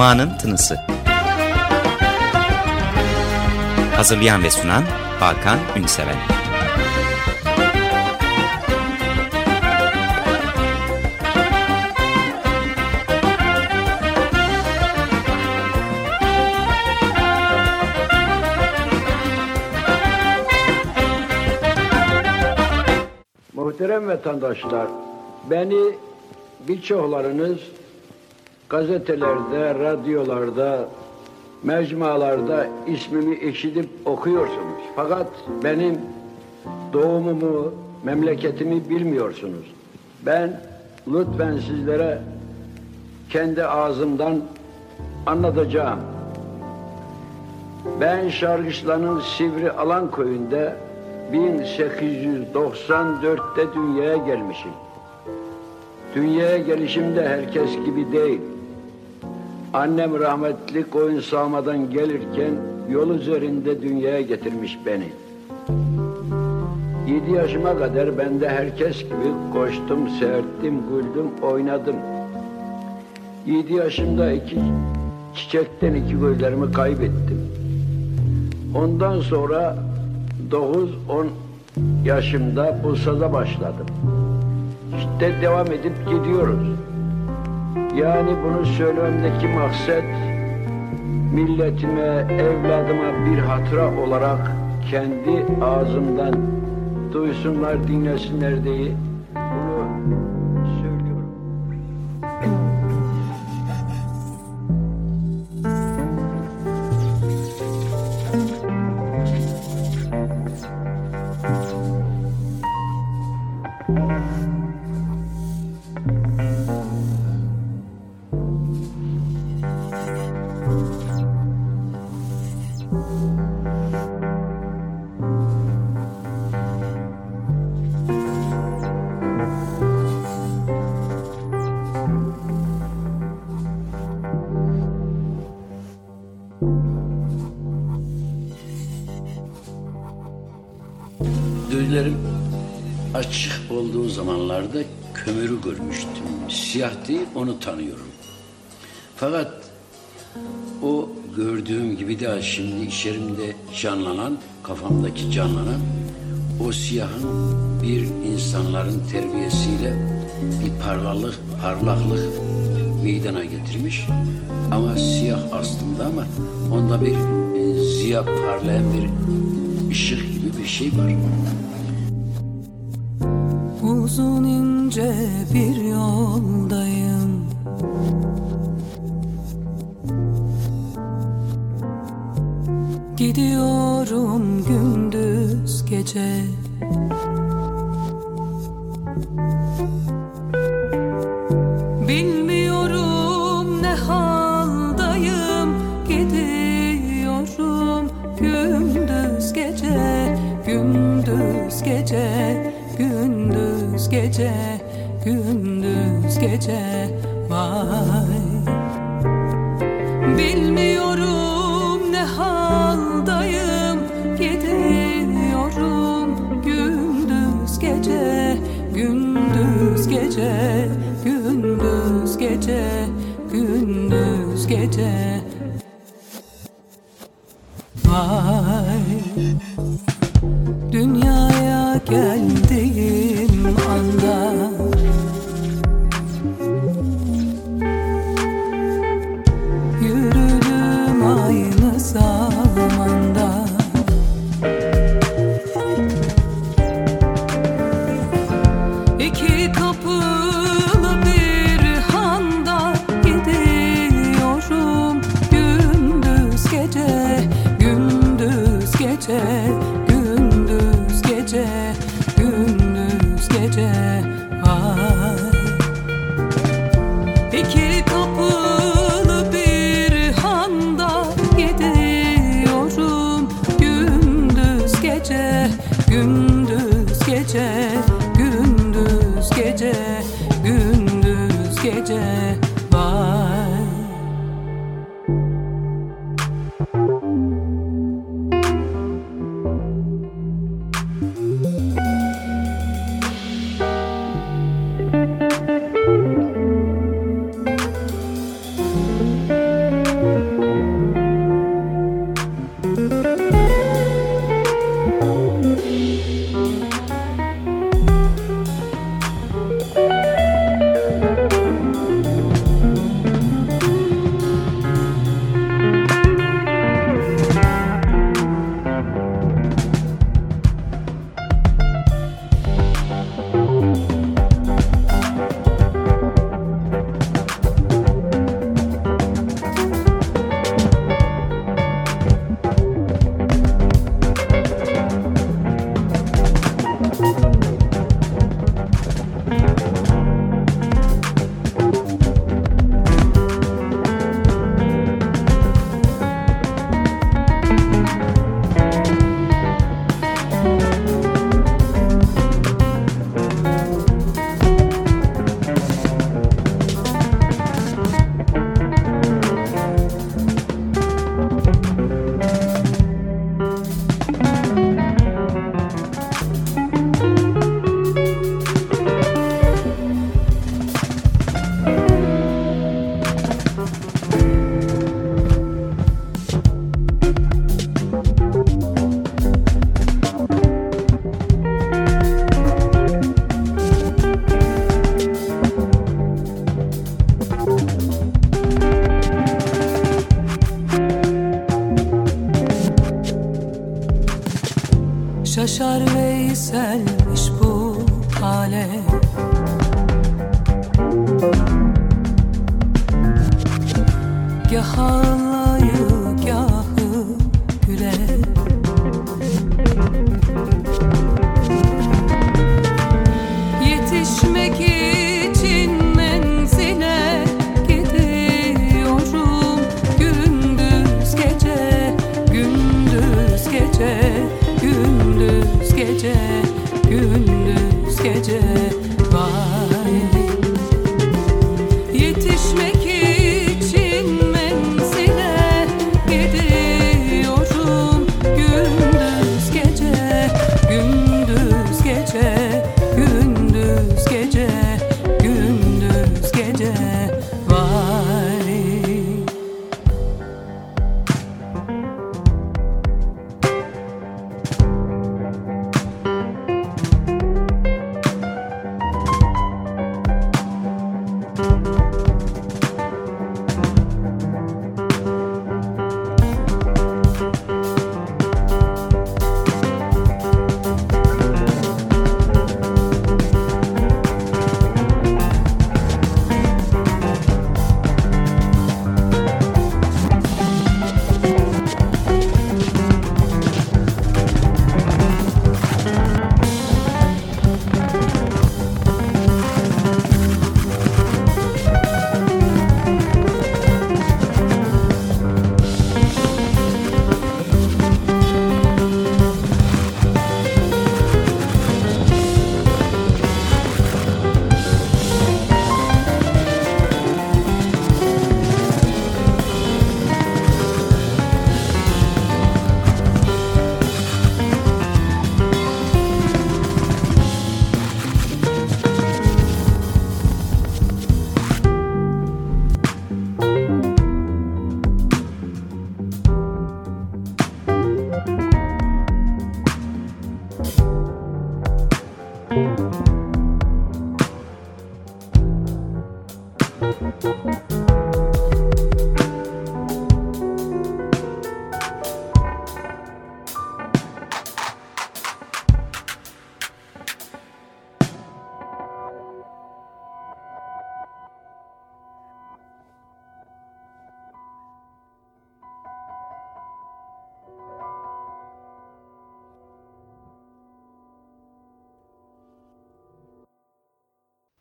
Ma'nın Tınısı. Hazırlayan ve sunan Hakan Ünseven. Muhterem vatandaşlar, beni birçoklarınız gazetelerde, radyolarda, mecmualarda ismimi işitip okuyorsunuz. Fakat benim doğumumu, memleketimi bilmiyorsunuz. Ben lütfen sizlere kendi ağzımdan anlatacağım. Ben Şargışla'nın Sivri Alan köyünde 1894'te dünyaya gelmişim. Dünyaya gelişimde herkes gibi değil. Annem rahmetli koyun sağmadan gelirken yol üzerinde dünyaya getirmiş beni. Yedi yaşıma kadar ben de herkes gibi koştum, serttim, güldüm, oynadım. Yedi yaşımda iki çiçekten iki gözlerimi kaybettim. Ondan sonra 9-10 yaşımda Bursa'da başladım. İşte devam edip gidiyoruz. Yani bunu söylememdeki maksat milletime, evladıma bir hatıra olarak kendi ağzımdan duysunlar, dinlesinler diye Siyahtı, onu tanıyorum. Fakat o gördüğüm gibi de şimdi içerimde canlanan, kafamdaki canlanan o siyahın bir insanların terbiyesiyle bir parlaklık, parlaklık meydana getirmiş. Ama siyah aslında ama onda bir e, ziya parlayan bir ışık gibi bir şey var. Uzun ince bir yoldayım. Gidiyorum gündüz gece. Bilmiyorum ne haldayım. Gidiyorum gündüz gece Gündüz gece Gündüz gece Gündüz gece Vay. Bilmiyorum ne haldayım Gidiyorum gündüz gece Gündüz gece Gündüz gece Gündüz gece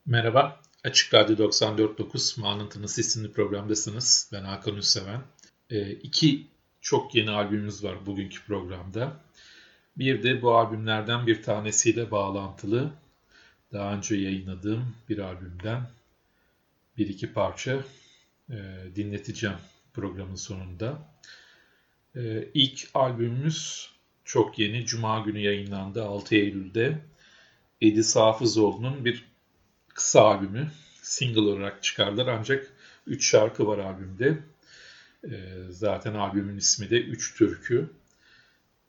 Merhaba, Açık Radyo 94.9 Manıntınız isimli programdasınız. Ben Hakan Ünseven. E, iki çok yeni albümümüz var bugünkü programda. Bir de bu albümlerden bir tanesiyle bağlantılı. Daha önce yayınladığım bir albümden bir iki parça e, dinleteceğim programın sonunda. E, ilk albümümüz çok yeni, Cuma günü yayınlandı 6 Eylül'de. Edis Hafızoğlu'nun bir kısa albümü single olarak çıkardılar ancak 3 şarkı var albümde. E, zaten albümün ismi de 3 türkü.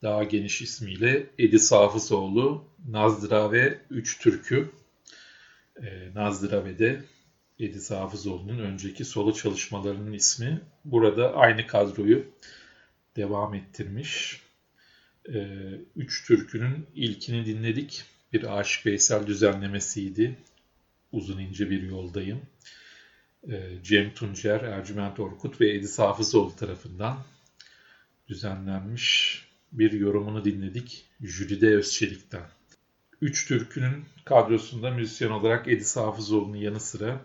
Daha geniş ismiyle Edis Hafızoğlu, Nazdıra ve 3 türkü. E, Nazdıra ve de Edis Hafızoğlu'nun önceki solo çalışmalarının ismi. Burada aynı kadroyu devam ettirmiş. E, üç türkünün ilkini dinledik. Bir Aşık Veysel düzenlemesiydi uzun ince bir yoldayım. Ee, Cem Tuncer, Ercüment Orkut ve Edis Hafızoğlu tarafından düzenlenmiş bir yorumunu dinledik Jülide Özçelik'ten. Üç türkünün kadrosunda müzisyen olarak Edis Hafızoğlu'nun yanı sıra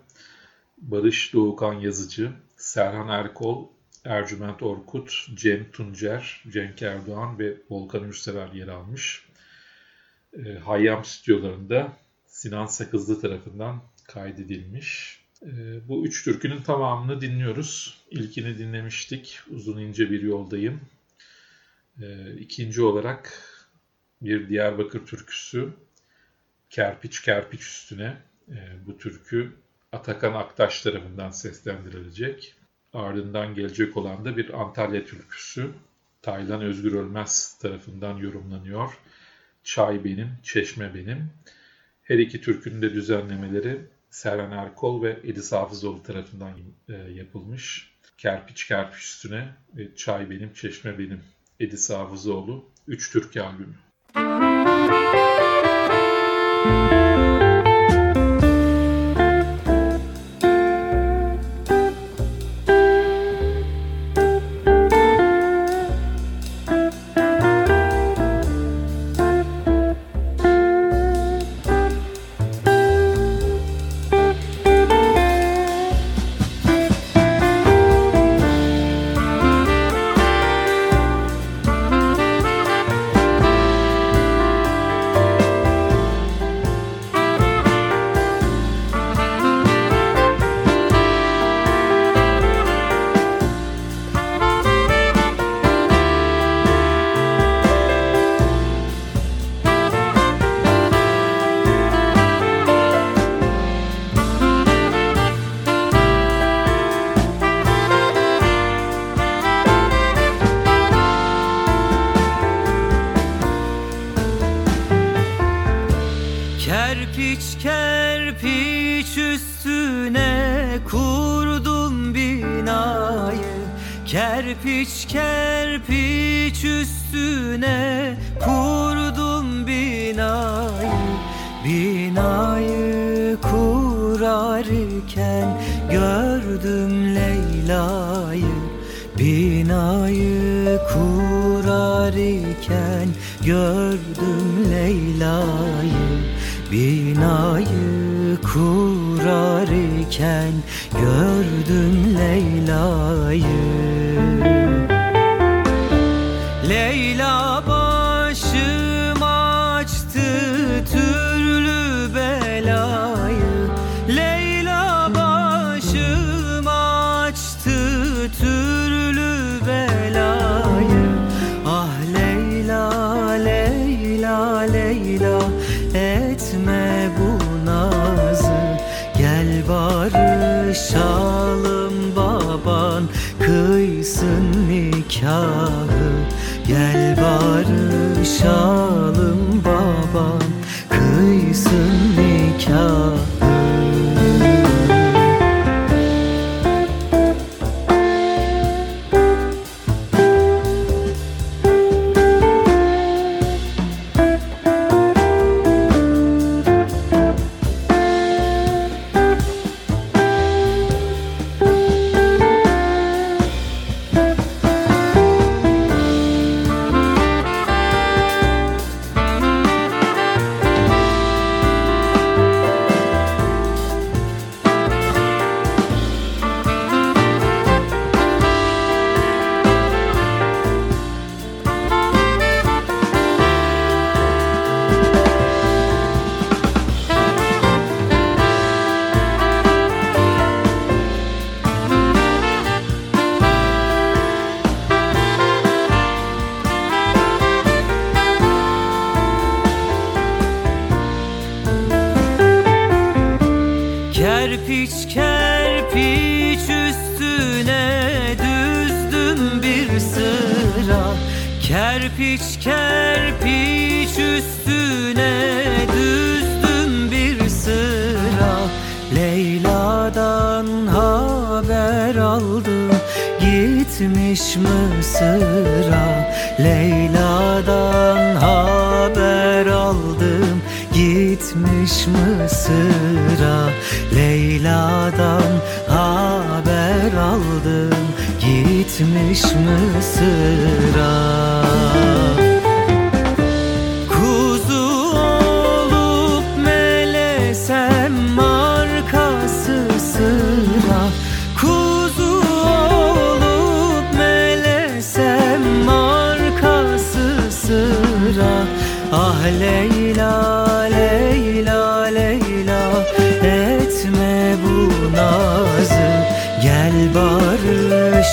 Barış Doğukan Yazıcı, Serhan Erkol, Ercüment Orkut, Cem Tuncer, Cenk Erdoğan ve Volkan Ürsever yer almış. E, Hayyam stüdyolarında Sinan Sakızlı tarafından kaydedilmiş. Ee, bu üç türkünün tamamını dinliyoruz. İlkini dinlemiştik. Uzun ince bir yoldayım. Ee, ikinci olarak bir Diyarbakır türküsü. Kerpiç kerpiç üstüne. Ee, bu türkü Atakan Aktaş tarafından seslendirilecek. Ardından gelecek olan da bir Antalya türküsü. Taylan Özgür Ölmez tarafından yorumlanıyor. Çay benim, çeşme benim. Her iki türkünün de düzenlemeleri Serhan Erkol ve Edis Hafızoğlu tarafından e, yapılmış. Kerpiç kerpiç üstüne ve Çay Benim Çeşme Benim Edis Hafızoğlu 3 Türk albümü. Uzun kıysın nikahı. Gel barışalım babam Kıysın nikahı. Gitmiş Mısır'a.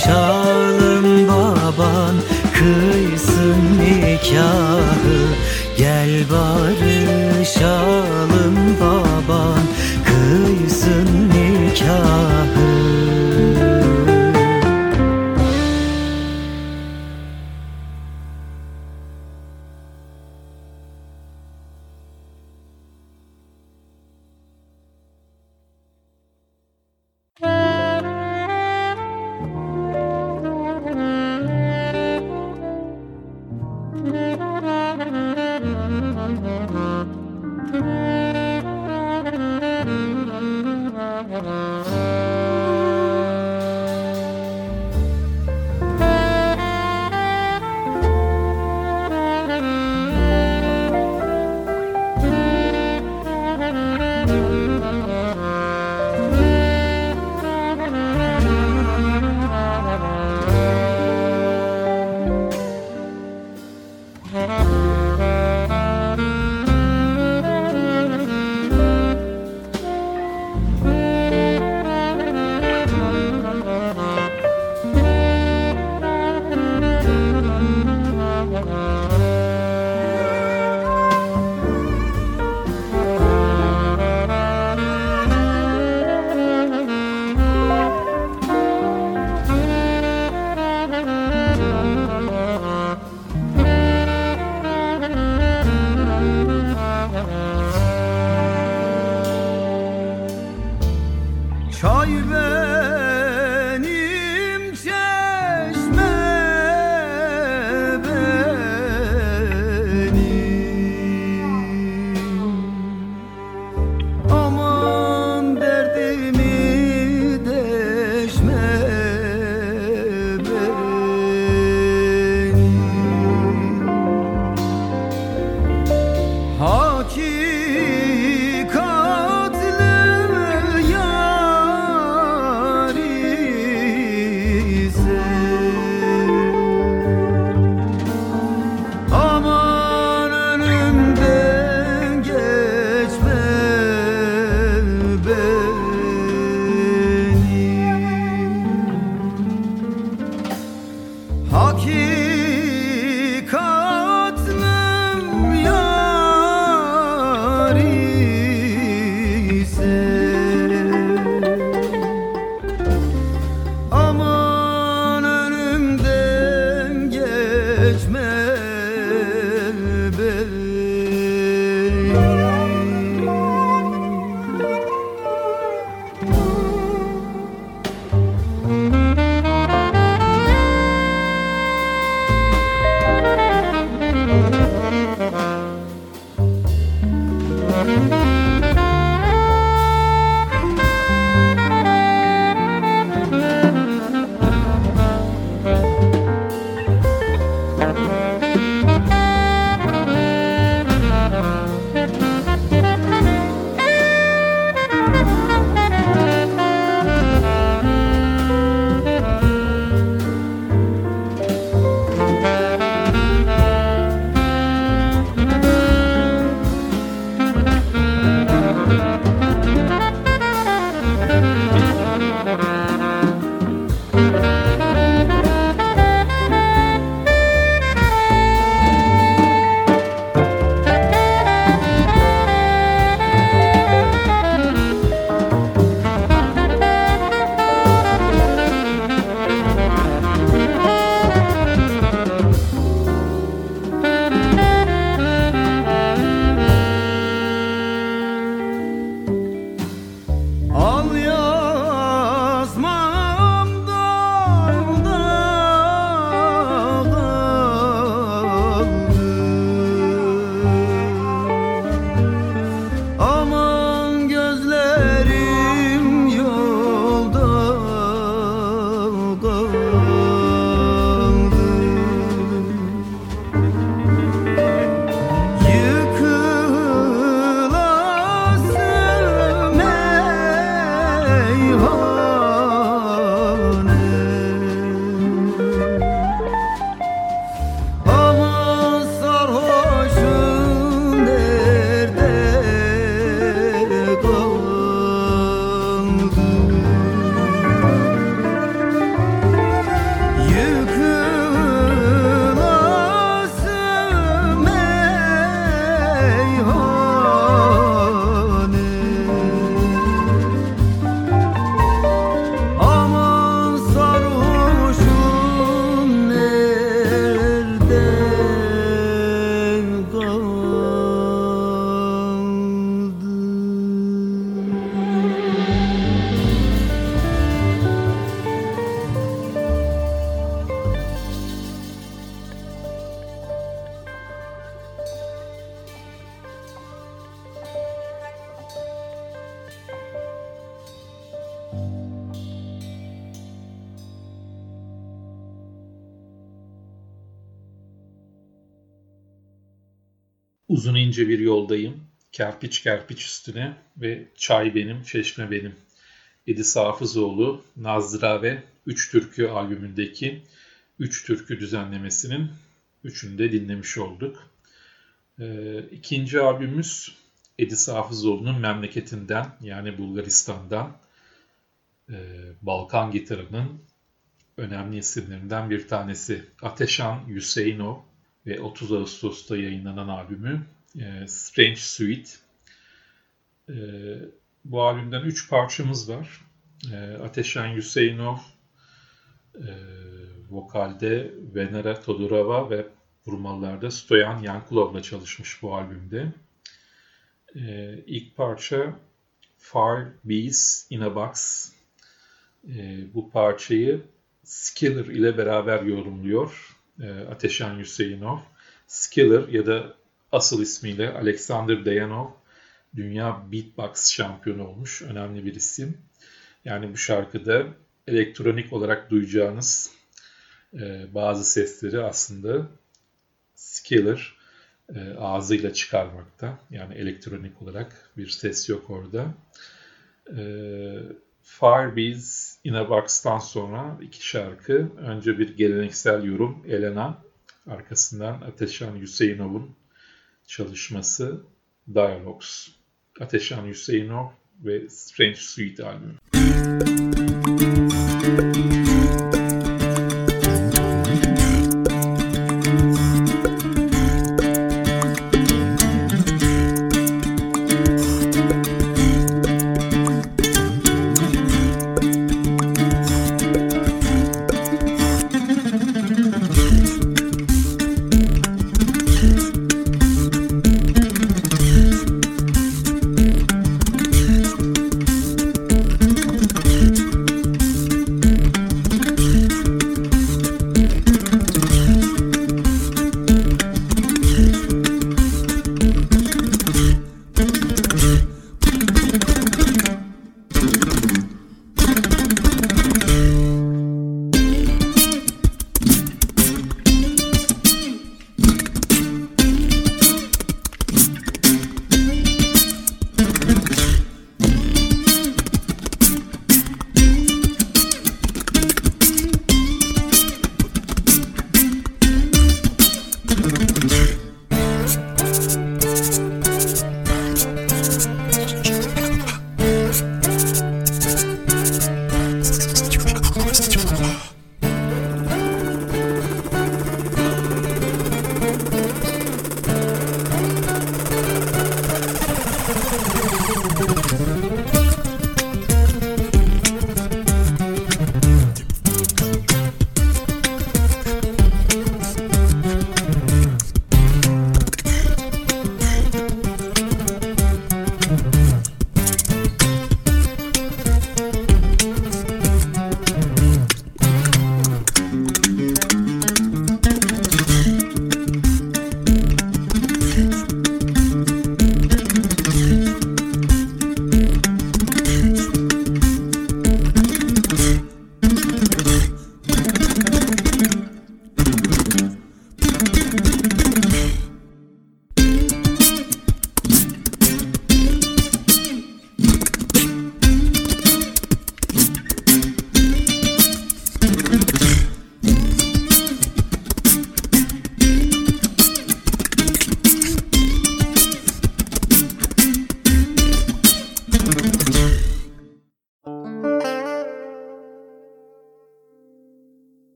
Buluşalım baban kıysın nikahı. Gel barışalım baban kıysın nikahı. İnce bir yoldayım. Kerpiç kerpiç üstüne ve çay benim, çeşme benim. Edis Hafızoğlu, Nazdıra ve Üç Türkü albümündeki Üç Türkü düzenlemesinin üçünü de dinlemiş olduk. Ee, ikinci albümümüz Edis Hafızoğlu'nun memleketinden yani Bulgaristan'dan e, Balkan gitarının önemli isimlerinden bir tanesi. Ateşan Hüseyinov ve 30 Ağustos'ta yayınlanan albümü e, Strange Suite. E, bu albümden 3 parçamız var. E, Ateşen Yuseinov e, vokalde Venera Todorova ve vurmalarda Stoyan Yankulov'la çalışmış bu albümde. E, ilk parça Far Bees in a Box. E, bu parçayı Skiller ile beraber yorumluyor e, Ateşan Hüseyinov. Skiller ya da asıl ismiyle Alexander Dayanov dünya beatbox şampiyonu olmuş. Önemli bir isim. Yani bu şarkıda elektronik olarak duyacağınız e, bazı sesleri aslında Skiller e, ağzıyla çıkarmakta. Yani elektronik olarak bir ses yok orada. E, Firebees in a Box'tan sonra iki şarkı. Önce bir geleneksel yorum Elena, arkasından Ateşan Hüseyinov'un çalışması Dialogues. Ateşan Hüseyinov ve Strange Suite albümü.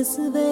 is there.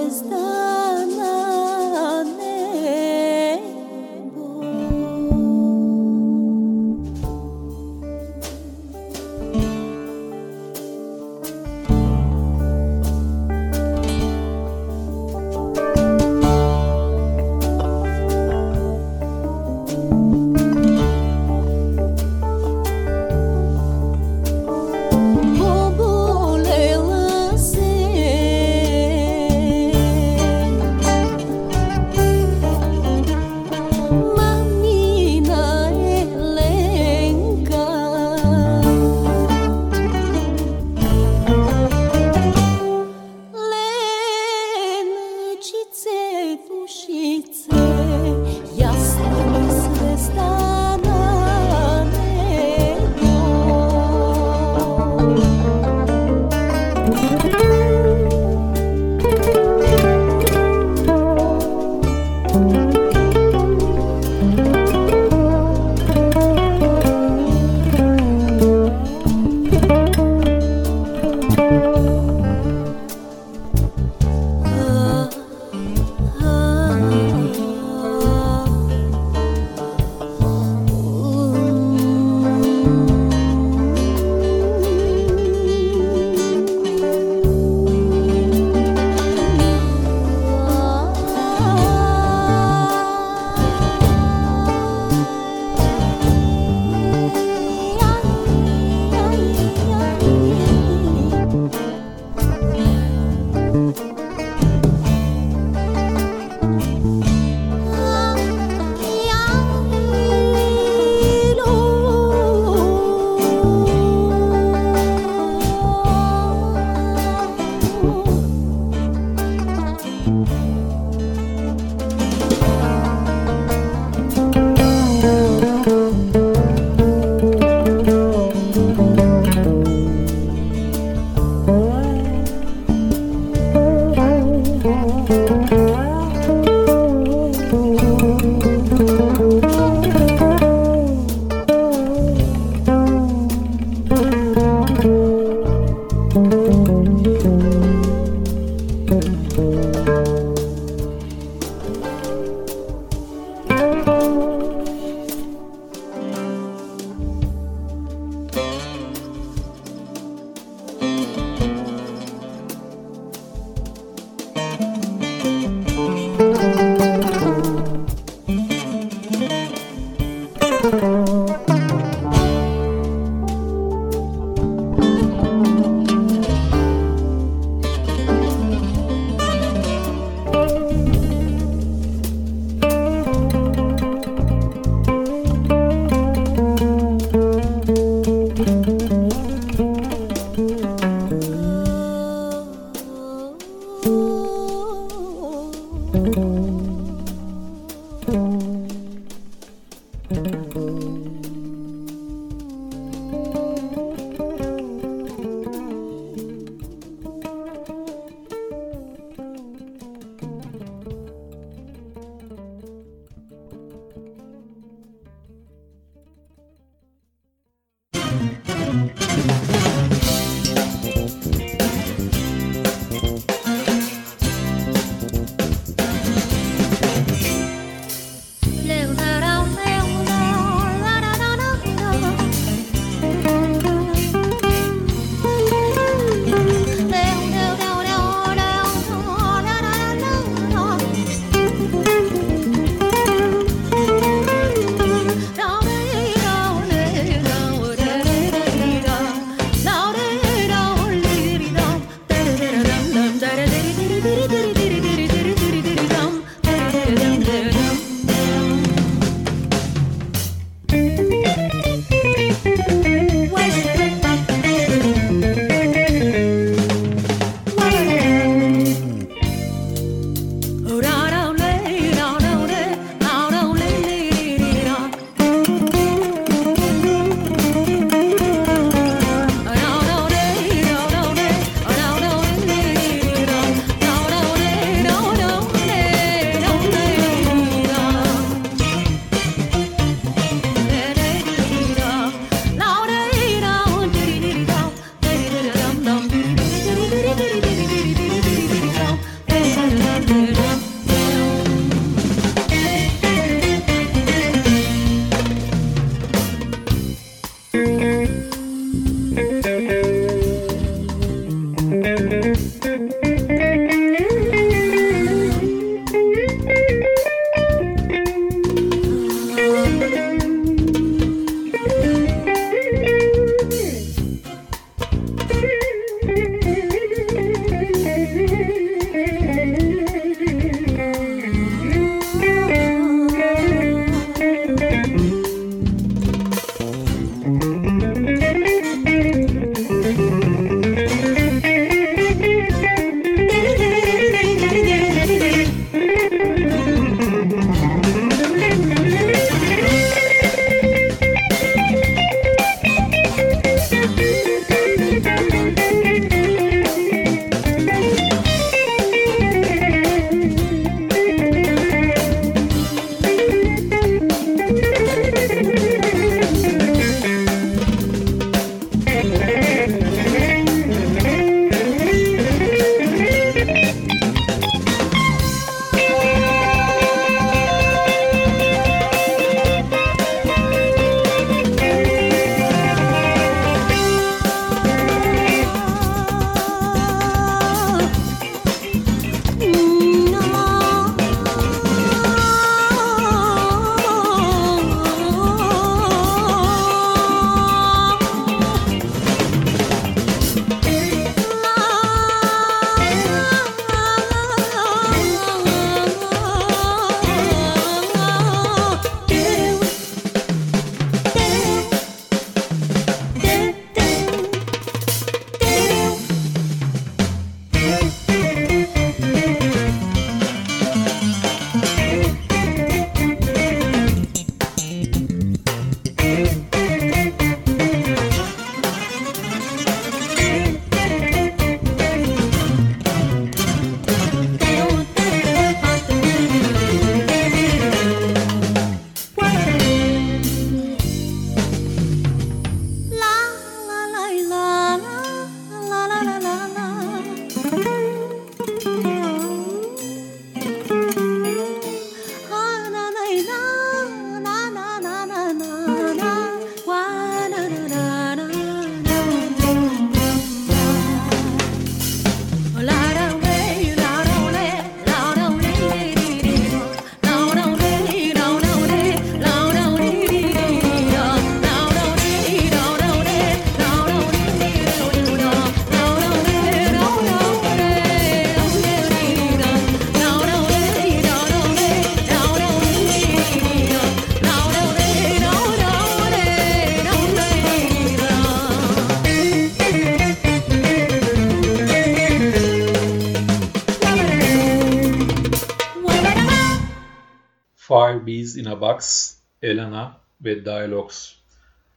Box, Elena ve Dialogues.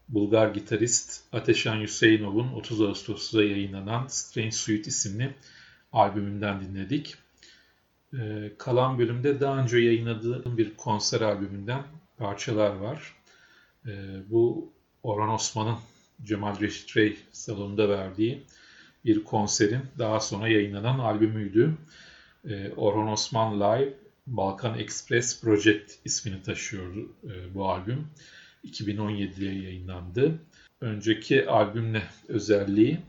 Bulgar gitarist Ateşan Hüseynov'un 30 Ağustos'ta yayınlanan Strange Suite isimli albümünden dinledik. Ee, kalan bölümde daha önce yayınladığım bir konser albümünden parçalar var. Ee, bu Orhan Osman'ın Cemal Reşit Rey salonunda verdiği bir konserin daha sonra yayınlanan albümüydü. Ee, Orhan Osman Live Balkan Express Project ismini taşıyordu e, bu albüm. 2017'de yayınlandı. Önceki albümle özelliği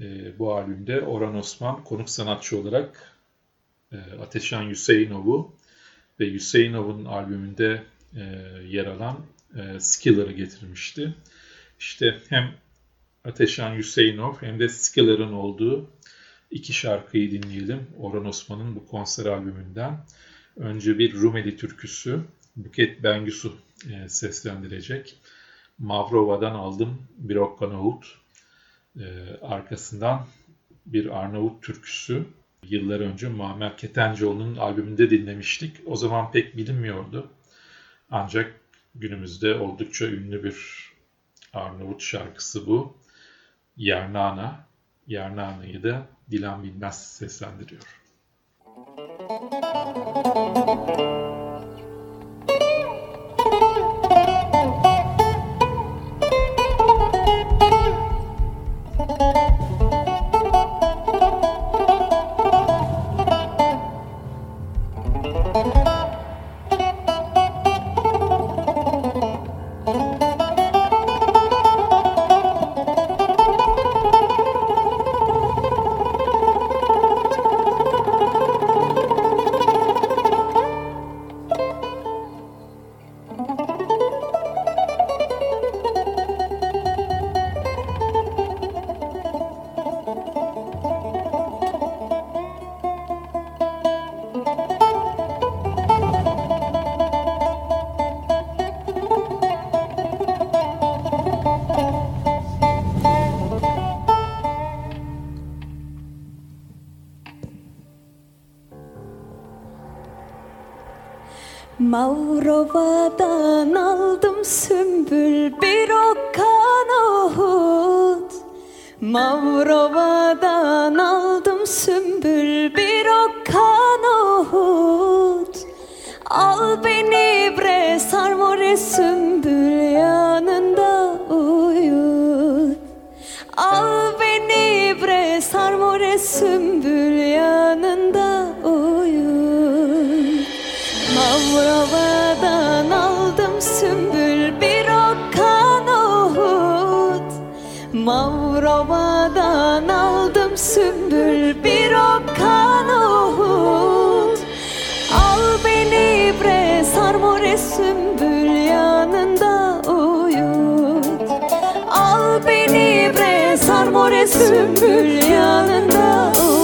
e, bu albümde Orhan Osman konuk sanatçı olarak e, Ateşan Hüseynov'u ve Hüseynov'un albümünde e, yer alan e, Skiller'ı getirmişti. İşte hem Ateşan Hüseyinov hem de Skiller'ın olduğu iki şarkıyı dinleyelim. Orhan Osman'ın bu konser albümünden. Önce bir Rumeli türküsü Buket Bengüsü e, seslendirecek. Mavrova'dan aldım bir okka nohut. E, arkasından bir Arnavut türküsü. Yıllar önce Muammer Ketencoğlu'nun albümünde dinlemiştik. O zaman pek bilinmiyordu. Ancak günümüzde oldukça ünlü bir Arnavut şarkısı bu. Yarnana. Yarnana'yı da Dilan Bilmez seslendiriyor. Müzik Mavrova'dan aldım sümbül bir okkan ohut Al beni bre sarmore sümbül yanında uyut. Al beni bre sarmore sümbül yanında postaja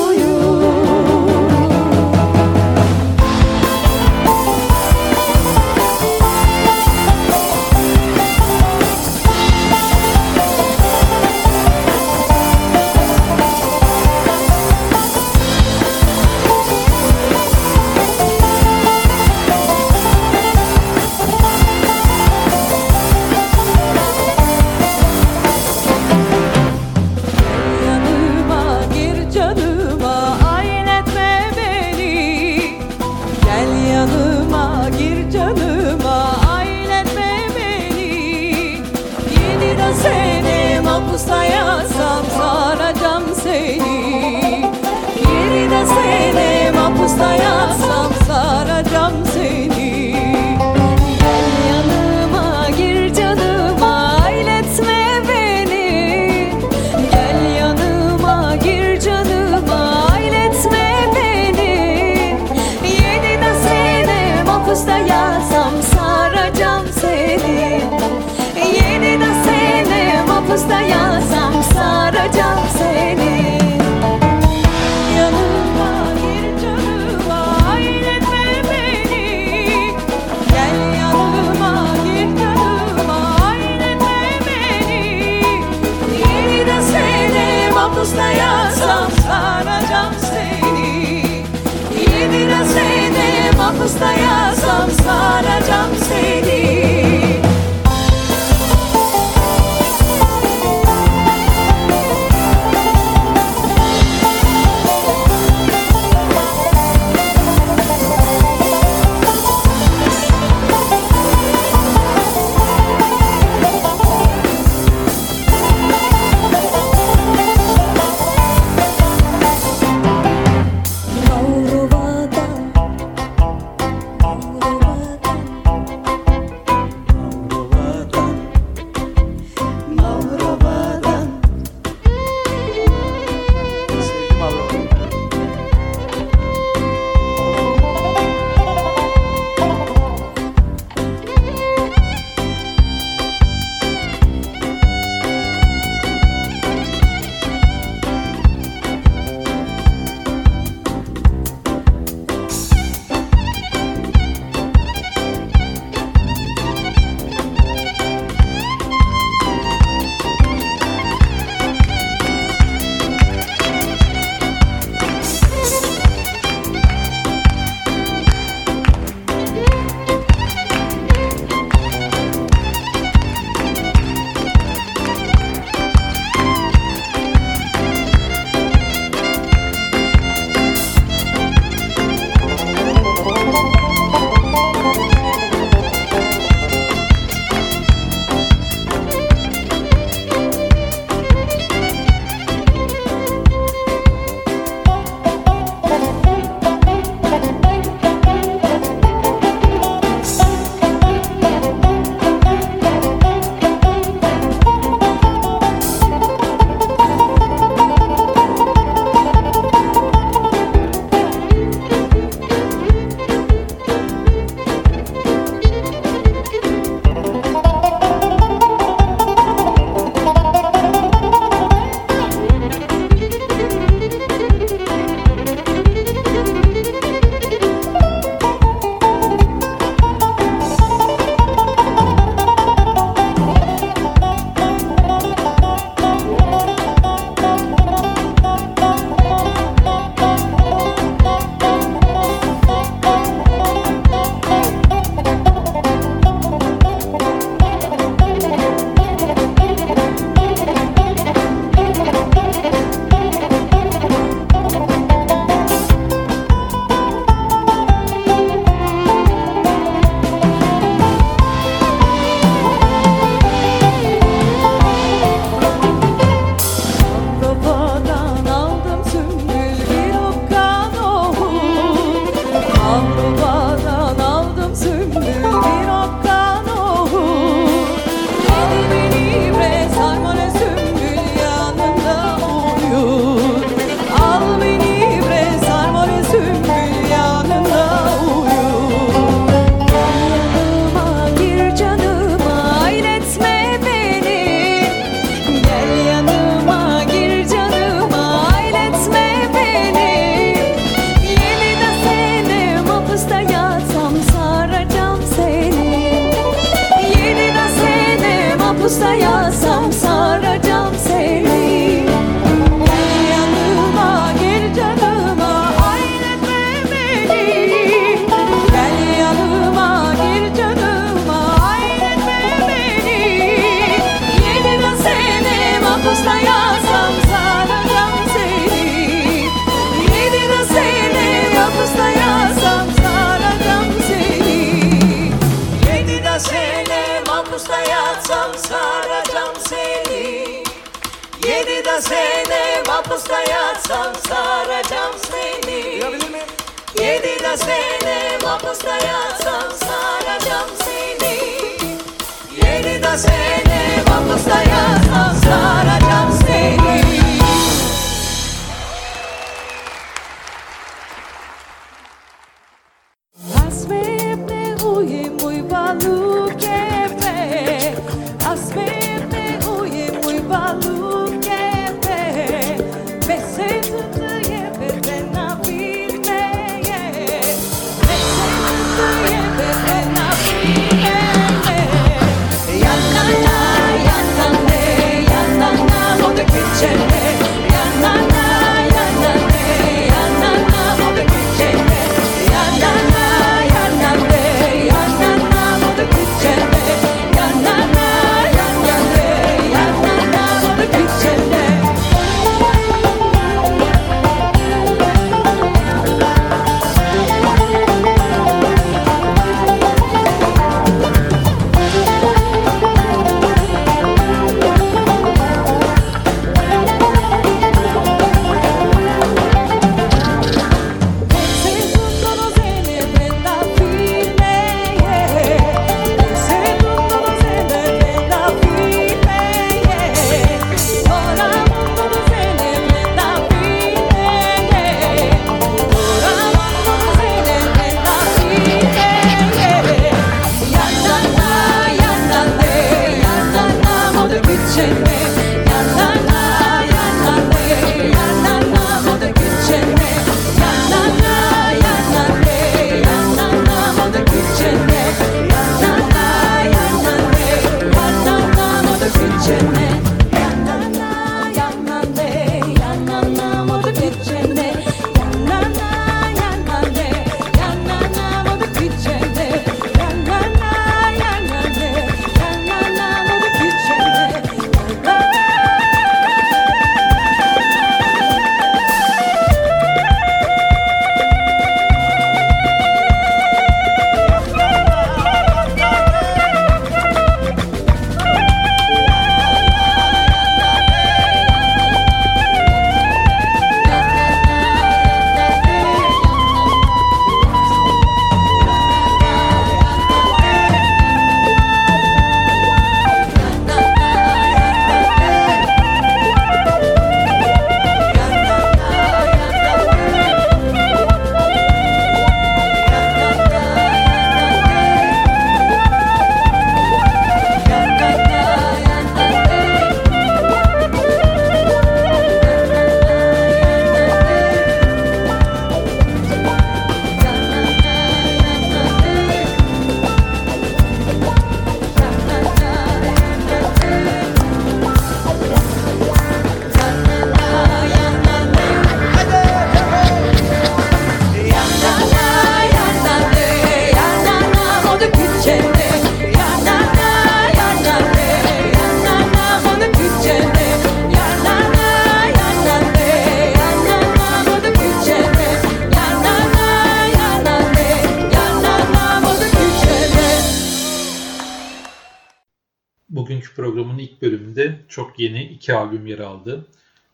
iki albüm yer aldı.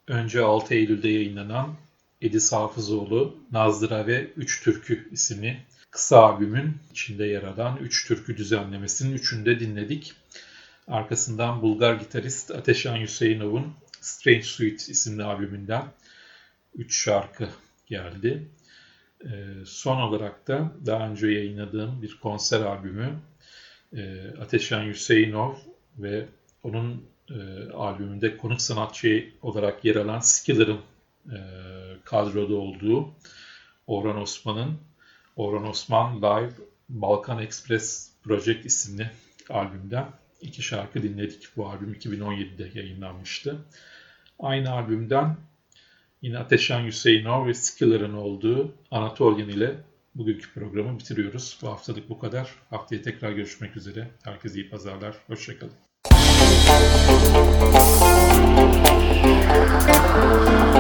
Önce 6 Eylül'de yayınlanan Edis Hafızoğlu, Nazdıra ve Üç Türkü isimli kısa albümün içinde yer alan Üç Türkü düzenlemesinin üçünde dinledik. Arkasından Bulgar gitarist Ateşan Hüseyinov'un Strange Suite isimli albümünden 3 şarkı geldi. Ee, son olarak da daha önce yayınladığım bir konser albümü e, Ateşen Hüseyinov ve onun e, albümünde konuk sanatçı olarak yer alan Skiller'ın e, kadroda olduğu Orhan Osman'ın Orhan Osman Live Balkan Express Project isimli albümden iki şarkı dinledik. Bu albüm 2017'de yayınlanmıştı. Aynı albümden yine Ateşen Hüseyinov ve Skiller'ın olduğu Anatolian ile bugünkü programı bitiriyoruz. Bu haftalık bu kadar. Haftaya tekrar görüşmek üzere. Herkese iyi pazarlar. Hoşçakalın. Thank you.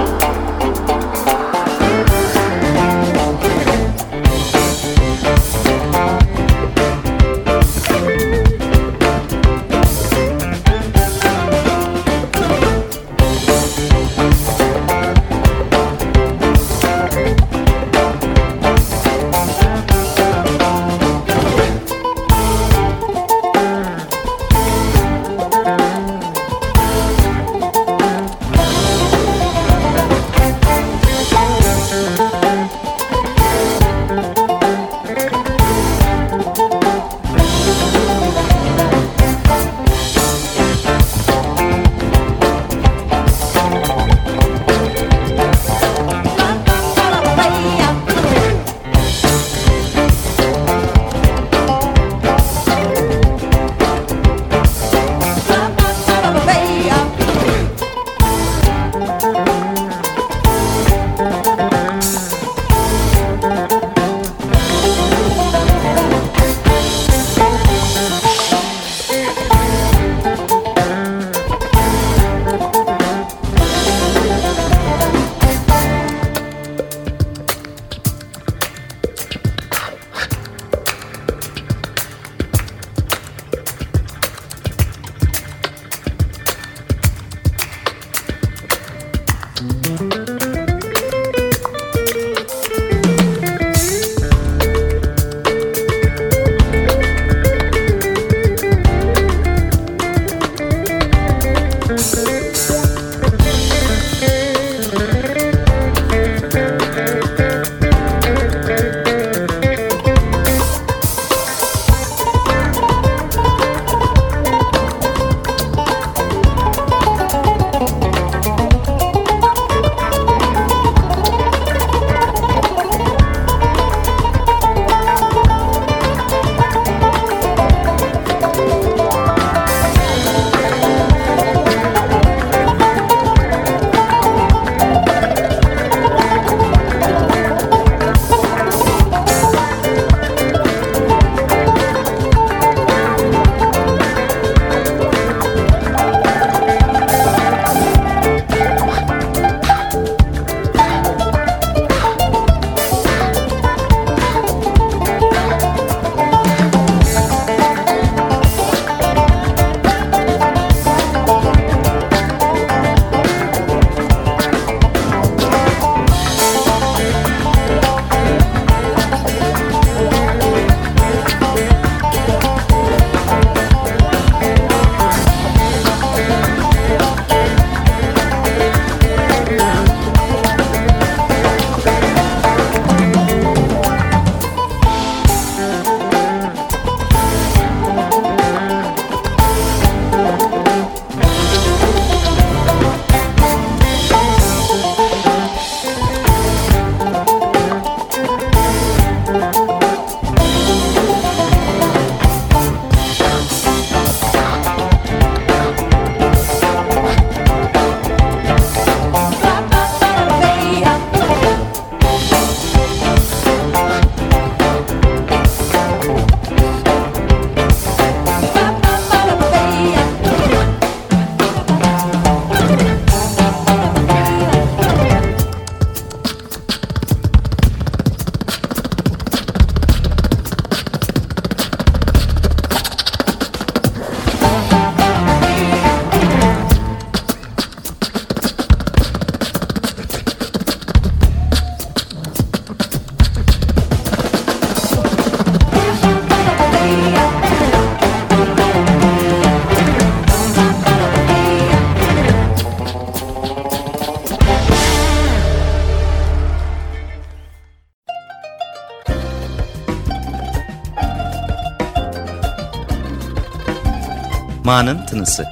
Ma'nın Tınısı.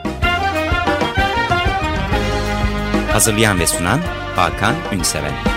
Hazırlayan ve sunan Hakan Ünseven.